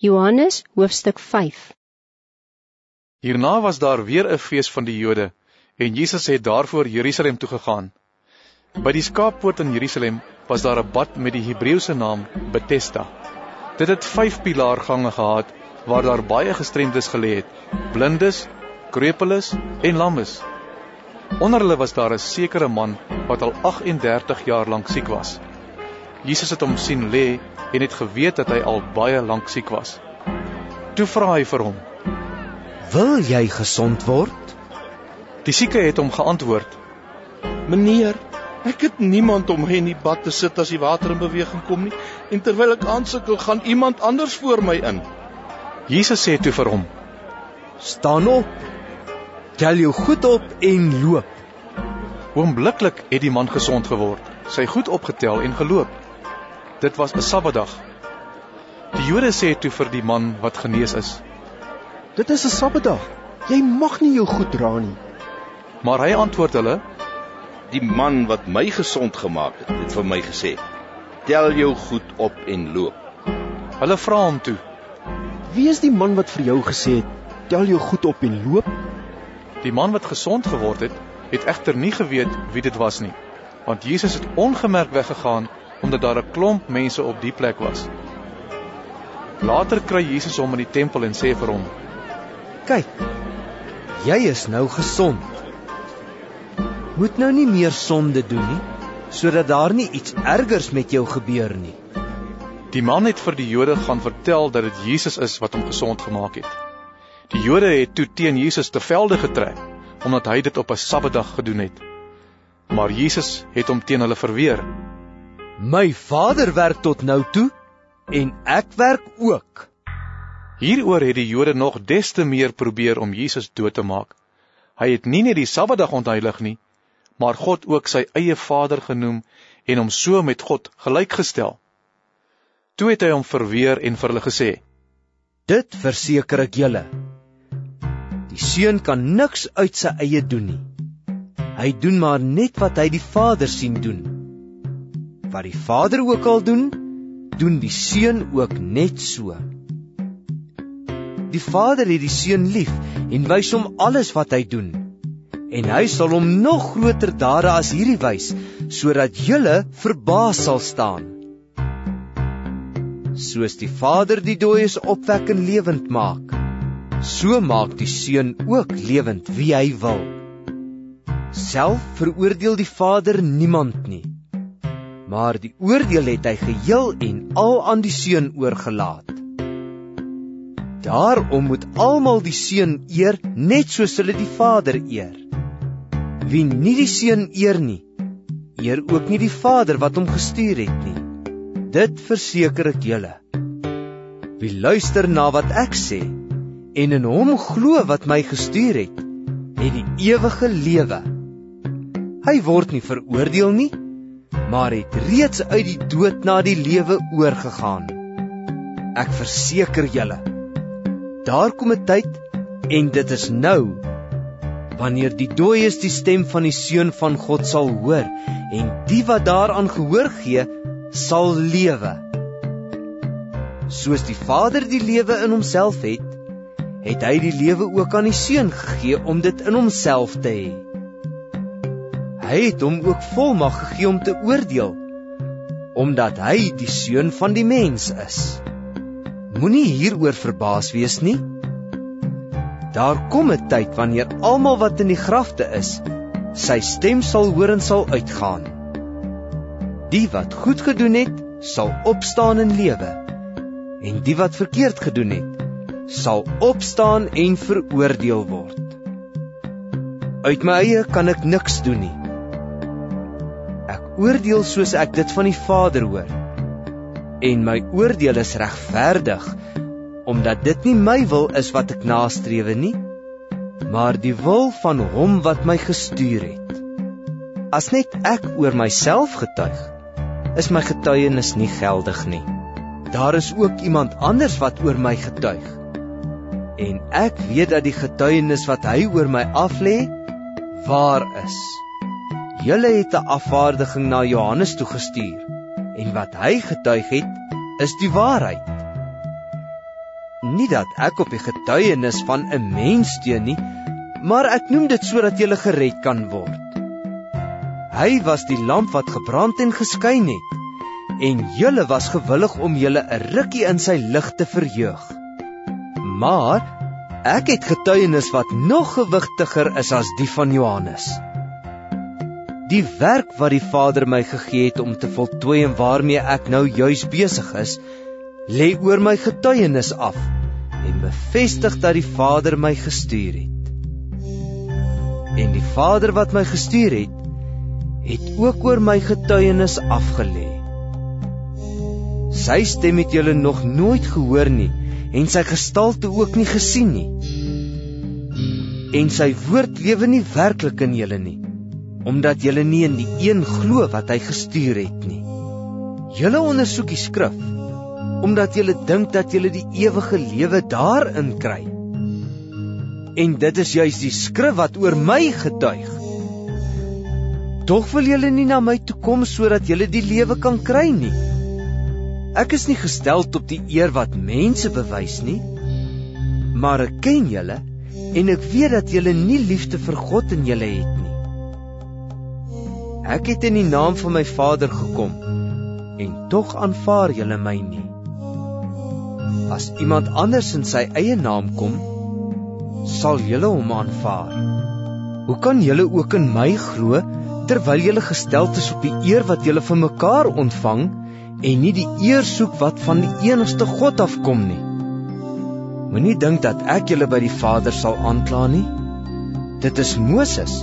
Johannes hoofstuk 5 Hierna was daar weer 'n fees van die Jode en Jesus het daarvoor Jerusalem toe gegaan. By die skaappoort in Jerusalem was daar 'n bad met die Hebreëse naam Bethesda. Dit het 5 pilaargange gehad waar daar baie gestremdes gelê het: blindes, krepeles en lammes. Onder hulle was daar 'n sekere man wat al 38 jaar lank siek was. Jesus het hom sien lê en het geweet dat hy al baie lank siek was. Toe vra hy vir hom: "Wil jy gesond word?" Die sieke het hom geantwoord: "Meneer, ek het niemand om my in die bad te sit as die water in beweging kom nie, en terwyl ek aansukkel, gaan iemand anders voor my in." Jesus sê toe vir hom: "Staan op. Tel jou goed op en loop." Oombliklik het die man gesond geword, sy goed opgetel en geloop. Dit was 'n Sabbatdag. Die Jode sê toe vir die man wat genees is: "Dit is 'n Sabbatdag. Jy mag nie jou goed dra nie." Maar hy antwoord hulle: "Die man wat my gesond gemaak het, het vir my gesê: "Tel jou goed op en loop." Hulle vra hom toe: "Wie is die man wat vir jou gesê het: "Tel jou goed op en loop"?" Die man wat gesond geword het, het egter nie geweet wie dit was nie, want Jesus het ongemerk weggegaan omdat daar 'n klomp mense op die plek was. Later kry Jesus hom in die tempel en sê vir hom: "Kyk, jy is nou gesond. Moet nou nie meer sonde doen nie, sodat daar nie iets ergers met jou gebeur nie." Die man het vir die Jode gaan vertel dat dit Jesus is wat hom gesond gemaak het. Die Jode het toe teen Jesus te velde getrek omdat hy dit op 'n Sabbatdag gedoen het. Maar Jesus het hom teen hulle verweer. My Vader werk tot nou toe en ek werk ook. Hieroor het die Jode nog des te meer probeer om Jesus dood te maak. Hy het nie net die Sabbatdag ontheilig nie, maar God ook sy eie Vader genoem en hom so met God gelykgestel. Toe het hy hom verweer en vir hulle gesê: "Dit verseker ek julle. Die seun kan niks uit sy eie doen nie. Hy doen maar net wat hy die Vader sien doen." Wat die Vader ook al doen, doen die Seun ook net so. Die Vader het die Seun lief en wys hom alles wat hy doen. En hy sal hom nog groter dade as hierdie wys, sodat julle verbaas sal staan. Soos die Vader die dooies opwek en lewend maak, so maak die Seun ook lewend wie hy wil. Self veroordeel die Vader niemand nie maar die oordeel het hy geheel en al aan die seun oorgelaat. Daarom moet almal die seun eer net soos hulle die Vader eer. Wie nie die seun eer nie, eer ook nie die Vader wat hom gestuur het nie. Dit verseker ek julle. Wie luister na wat ek sê en in hom glo wat my gestuur het, het die ewige lewe. Hy word nie veroordeel nie, maar het reeds uit die dood na die lewe oorgegaan. Ek verseker julle, daar kom 'n tyd en dit is nou wanneer die dooies die stem van die seun van God sal hoor en die wat daaraan gehoor gee, sal lewe. Soos die Vader die lewe in homself het, het hy die lewe ook aan die seun gegee om dit in homself te hê. Hy het hom ook volmag gegee om te oordeel omdat hy die seun van die mens is. Moenie hieroor verbaas wees nie. Daar kom 'n tyd wanneer almal wat in die grafte is, sy stem sal hoor en sal uitgaan. Die wat goed gedoen het, sal opstaan en lewe. En die wat verkeerd gedoen het, sal opstaan en veroordeel word. Uit my eie kan ek niks doen nie oordeel soos ek dit van die Vader hoor. En my oordeel is regverdig, omdat dit nie my wil is wat ek nastrewe nie, maar die wil van hom wat my gestuur het. As net ek oor myself getuig, is my getuienis nie geldig nie. Daar is ook iemand anders wat oor my getuig. En ek weet dat die getuienis wat hy oor my aflê, waar is. Julle het 'n afvaardiging na Johannes toe gestuur en wat hy getuig het, is die waarheid. Nie dat ek op die getuienis van 'n mens steun nie, maar ek noem dit sodat jy gered kan word. Hy was die lamp wat gebrand en geskyn het, en julle was gewillig om julle 'n rukkie in sy lig te verheug. Maar ek het getuienis wat nog gewigtiger is as die van Johannes. Die werk wat die Vader my gegee het om te voltooi en waarmee ek nou juis besig is, lê oor my getuienis af en bevestig dat die Vader my gestuur het. En die Vader wat my gestuur het, het ook oor my getuienis afgelê. Sy stem het julle nog nooit gehoor nie en sy gestalte ook nie gesien nie. En sy woord lewe nie werklik in julle nie omdat julle nie in die een glo wat hy gestuur het nie. Julle ondersoek die skrif omdat julle dink dat julle die ewige lewe daarin kry. En dit is juis die skrif wat oor my getuig. Tog wil julle nie na my toe kom sodat julle die lewe kan kry nie. Ek is nie gestel op die eer wat mense bewys nie, maar ek ken julle en ek weet dat julle nie liefde vir God in julle het nie. Ek het in die naam van my Vader gekom en tog aanvaar julle my nie. As iemand anders in sy eie naam kom, sal julle hom aanvaar. Hoe kan julle ook in my glo terwyl julle gestel is op die eer wat julle van mekaar ontvang en nie die eer soek wat van die enigste God afkom nie? Moenie dink dat ek julle by die Vader sal aankla nie. Dit is Moses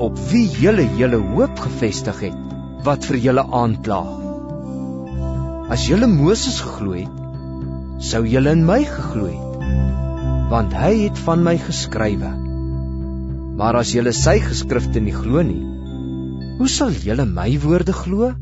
op wie julle julle hoop gevestig het wat vir julle aankla. As julle Moses geglo het, sou julle in my geglo het, want hy het van my geskrywe. Maar as julle sy geskrifte nie glo nie, hoe sal julle my woorde glo?